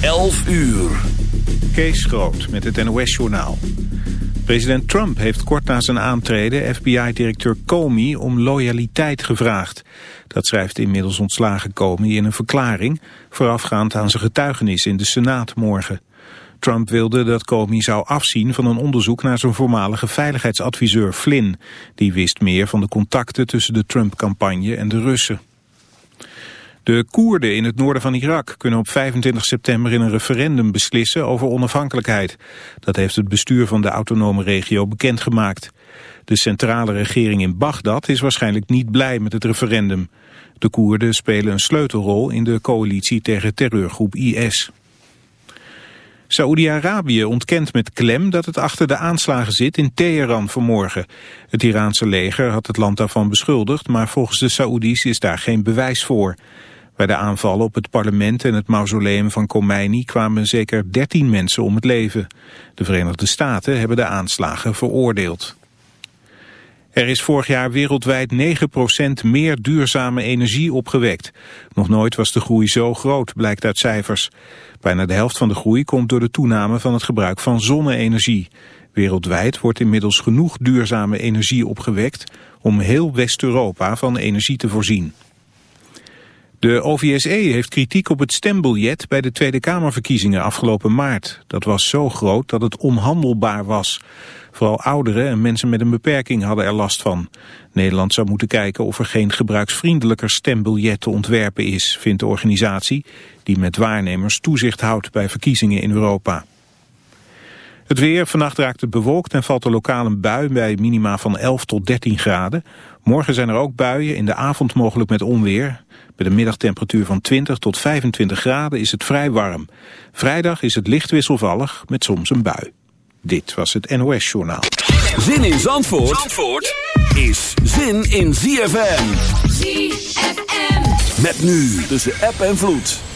11 uur. Kees Groot met het NOS-journaal. President Trump heeft kort na zijn aantreden FBI-directeur Comey om loyaliteit gevraagd. Dat schrijft de inmiddels ontslagen Comey in een verklaring... voorafgaand aan zijn getuigenis in de Senaat morgen. Trump wilde dat Comey zou afzien van een onderzoek naar zijn voormalige veiligheidsadviseur Flynn. Die wist meer van de contacten tussen de Trump-campagne en de Russen. De Koerden in het noorden van Irak kunnen op 25 september in een referendum beslissen over onafhankelijkheid. Dat heeft het bestuur van de autonome regio bekendgemaakt. De centrale regering in Bagdad is waarschijnlijk niet blij met het referendum. De Koerden spelen een sleutelrol in de coalitie tegen terreurgroep IS. Saoedi-Arabië ontkent met klem dat het achter de aanslagen zit in Teheran vanmorgen. Het Iraanse leger had het land daarvan beschuldigd, maar volgens de Saoedi's is daar geen bewijs voor. Bij de aanvallen op het parlement en het mausoleum van Khomeini kwamen zeker 13 mensen om het leven. De Verenigde Staten hebben de aanslagen veroordeeld. Er is vorig jaar wereldwijd 9% meer duurzame energie opgewekt. Nog nooit was de groei zo groot, blijkt uit cijfers. Bijna de helft van de groei komt door de toename van het gebruik van zonne-energie. Wereldwijd wordt inmiddels genoeg duurzame energie opgewekt om heel West-Europa van energie te voorzien. De OVSE heeft kritiek op het stembiljet bij de Tweede Kamerverkiezingen afgelopen maart. Dat was zo groot dat het onhandelbaar was. Vooral ouderen en mensen met een beperking hadden er last van. Nederland zou moeten kijken of er geen gebruiksvriendelijker stembiljet te ontwerpen is, vindt de organisatie, die met waarnemers toezicht houdt bij verkiezingen in Europa. Het weer, vannacht raakt het bewolkt en valt er lokaal een bui bij minima van 11 tot 13 graden. Morgen zijn er ook buien, in de avond mogelijk met onweer. Met een middagtemperatuur van 20 tot 25 graden is het vrij warm. Vrijdag is het licht wisselvallig met soms een bui. Dit was het NOS Journaal. Zin in Zandvoort, Zandvoort is zin in ZFM. ZFM. Met nu tussen app en vloed.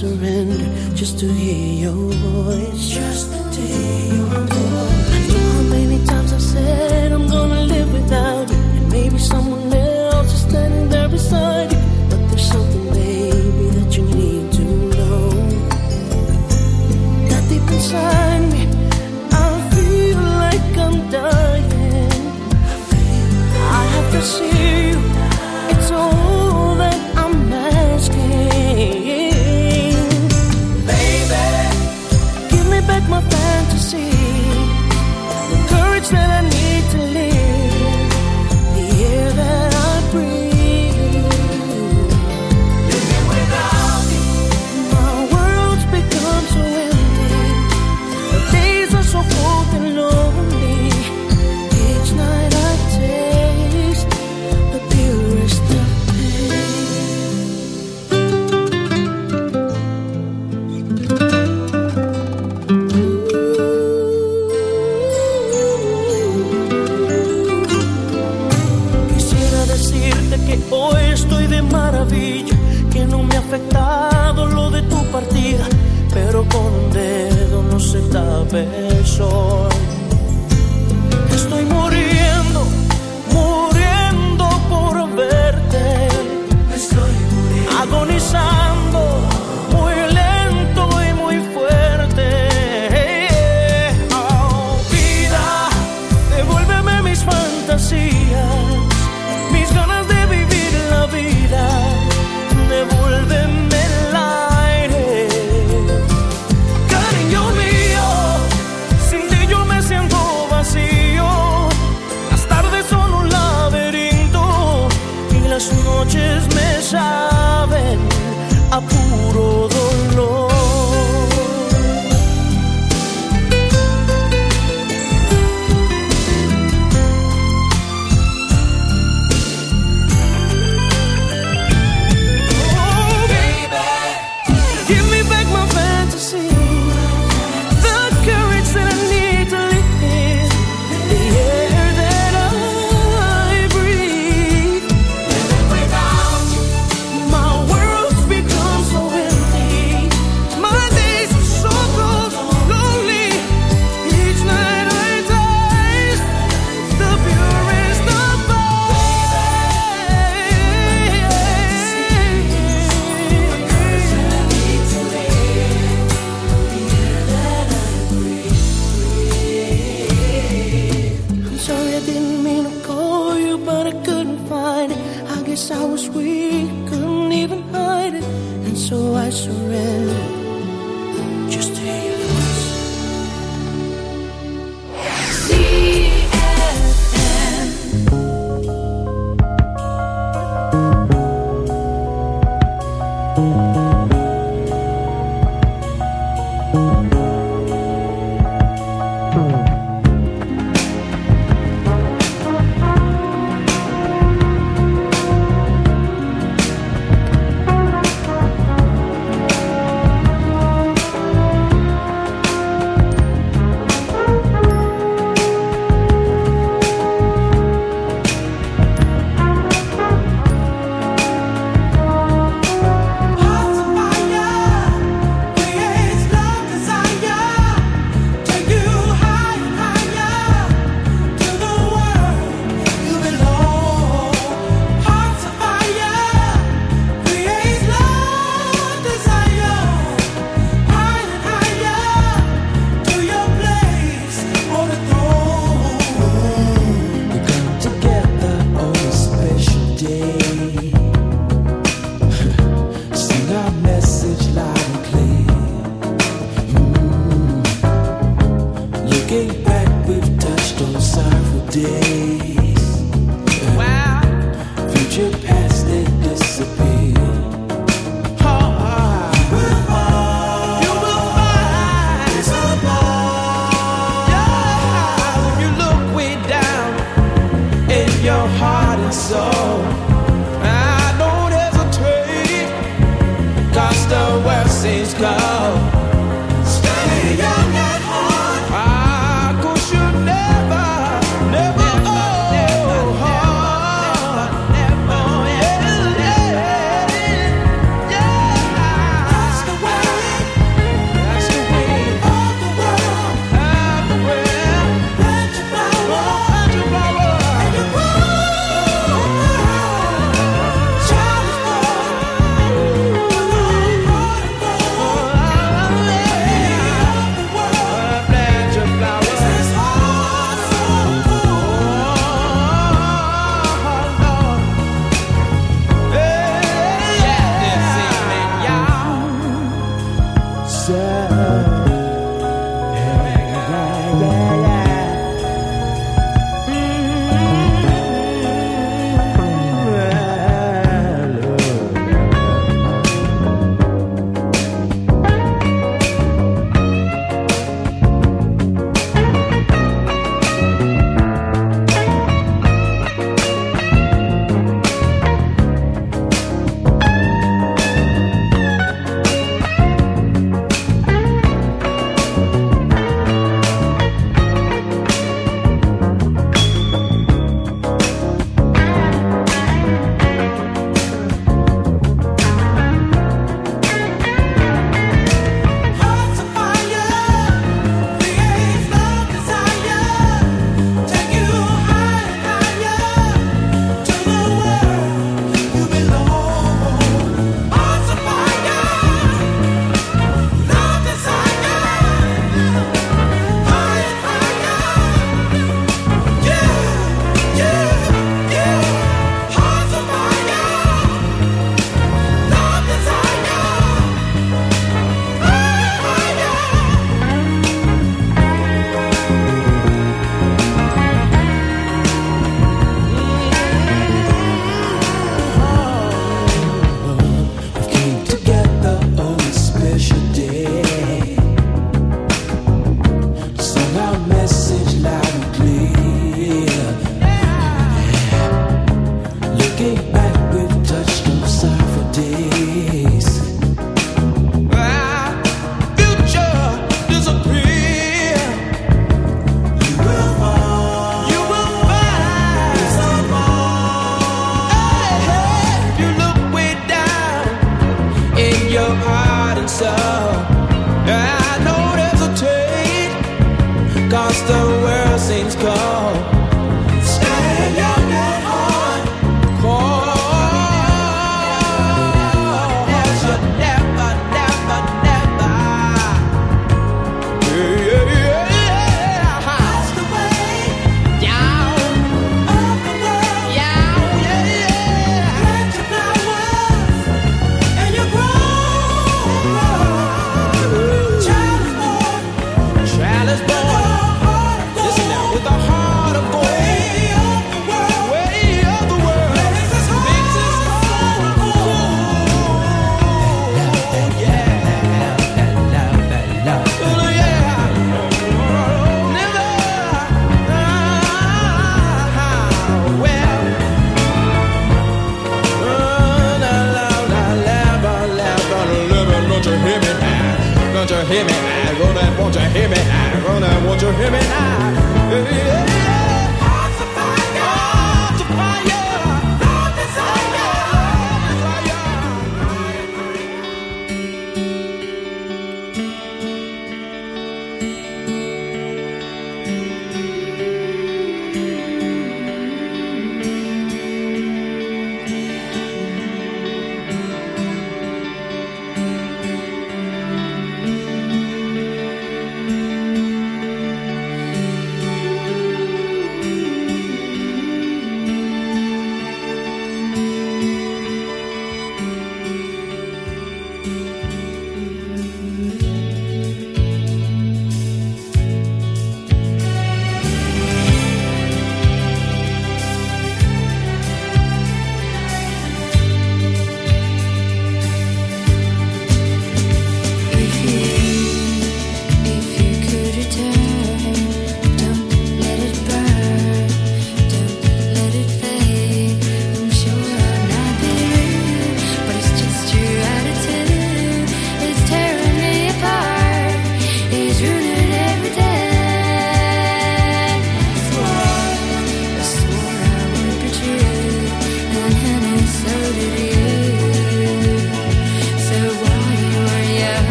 Surrendered just to hear your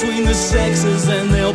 between the sexes, then there'll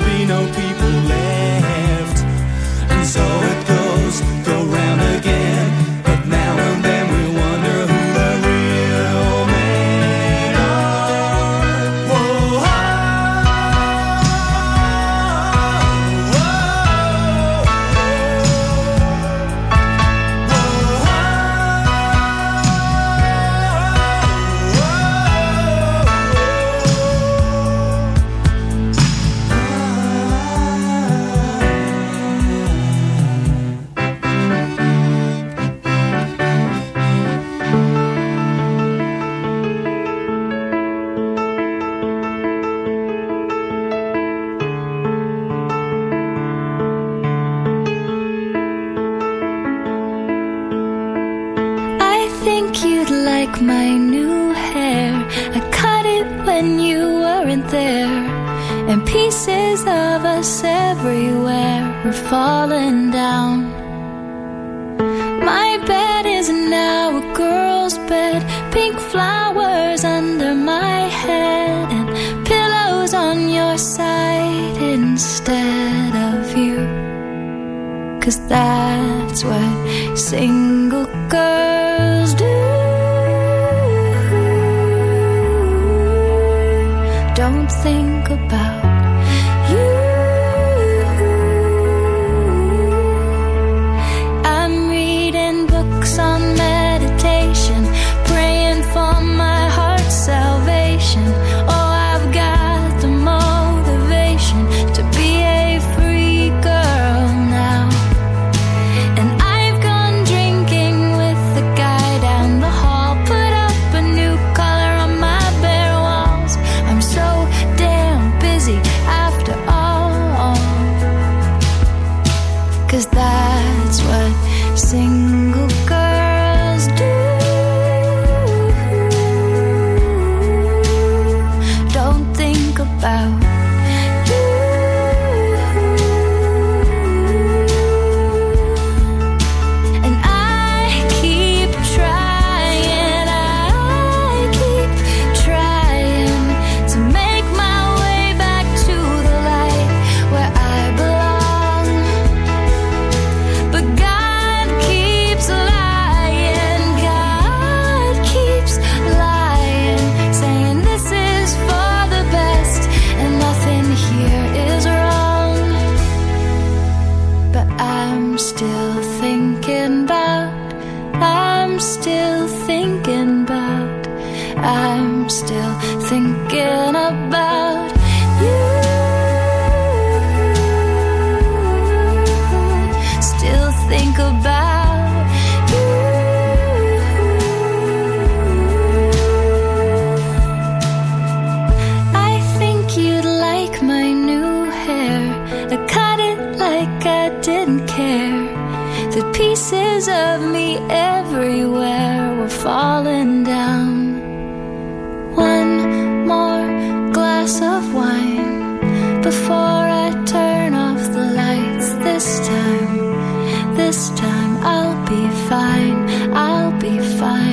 I'll be fine, I'll be fine.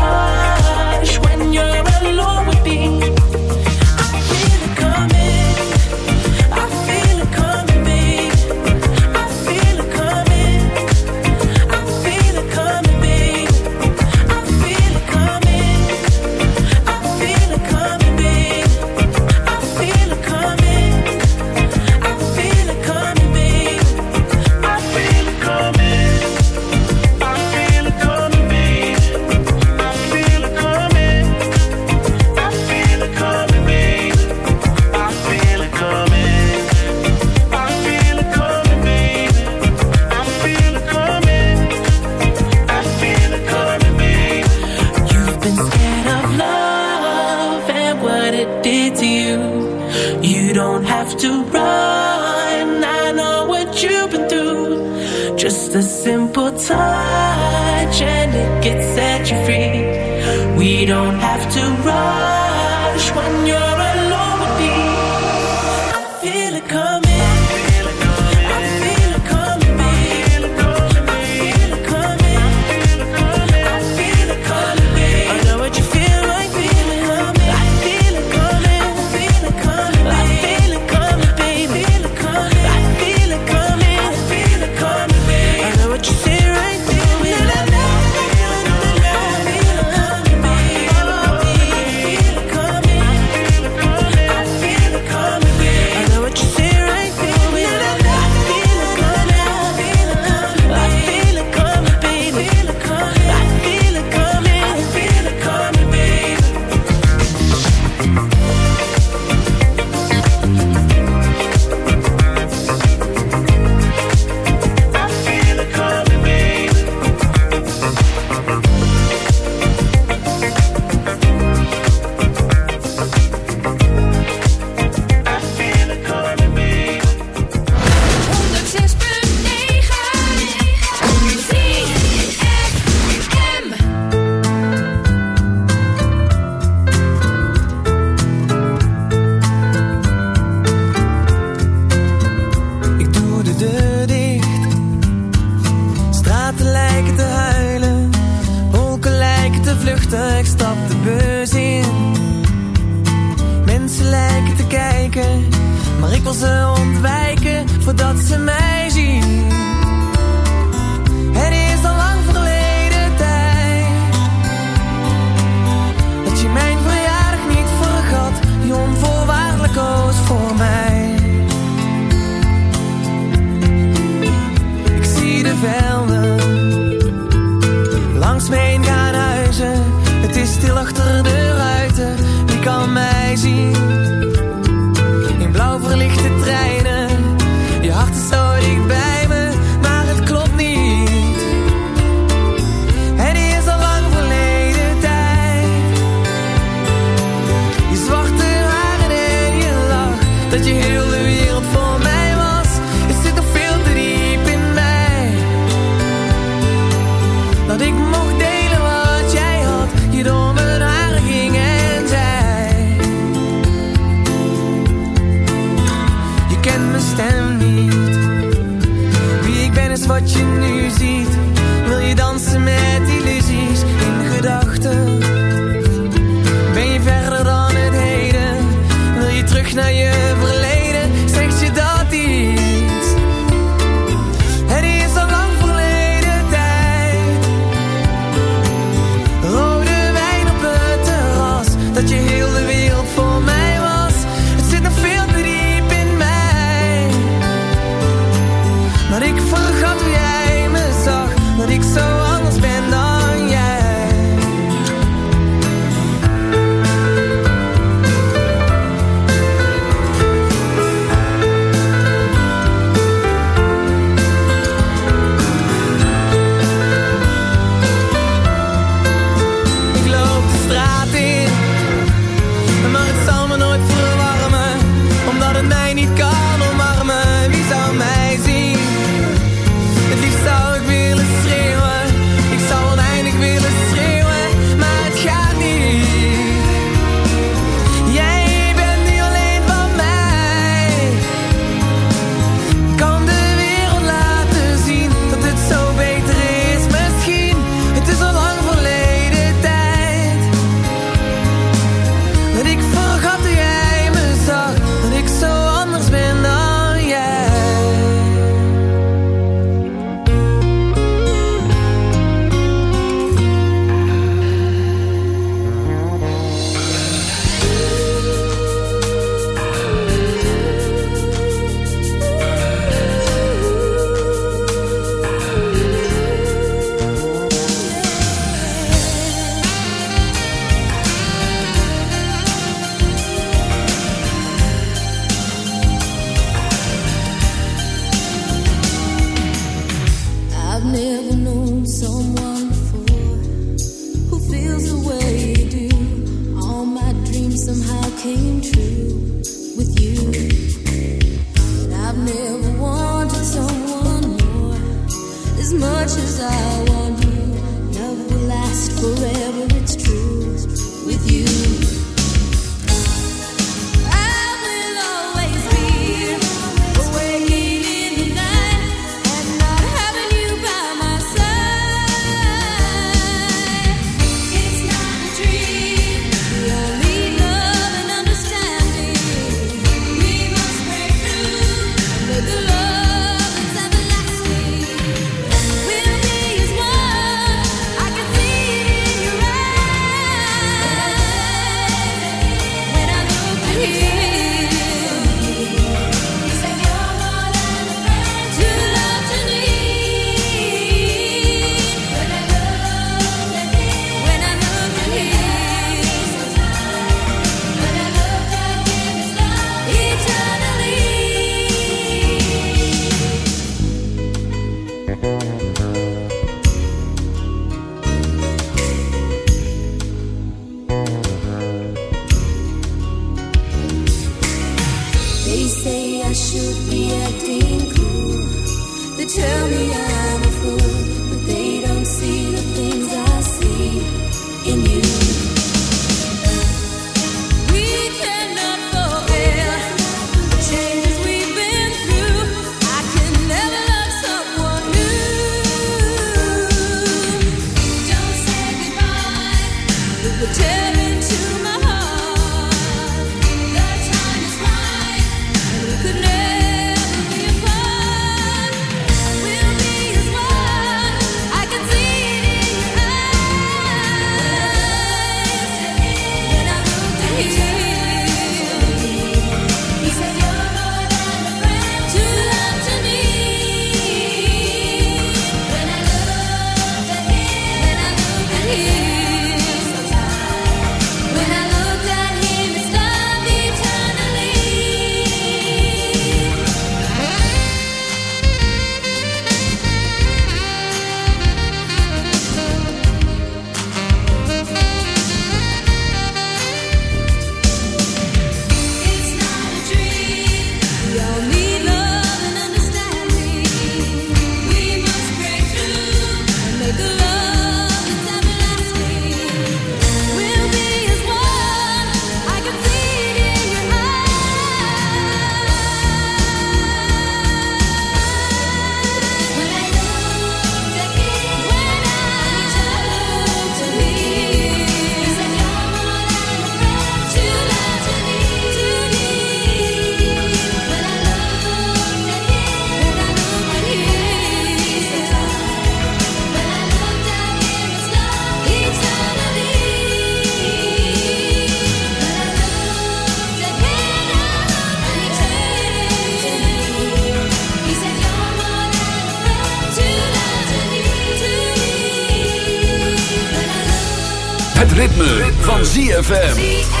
ZFM.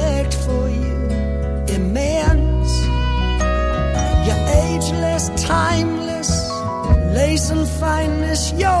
and fineness, your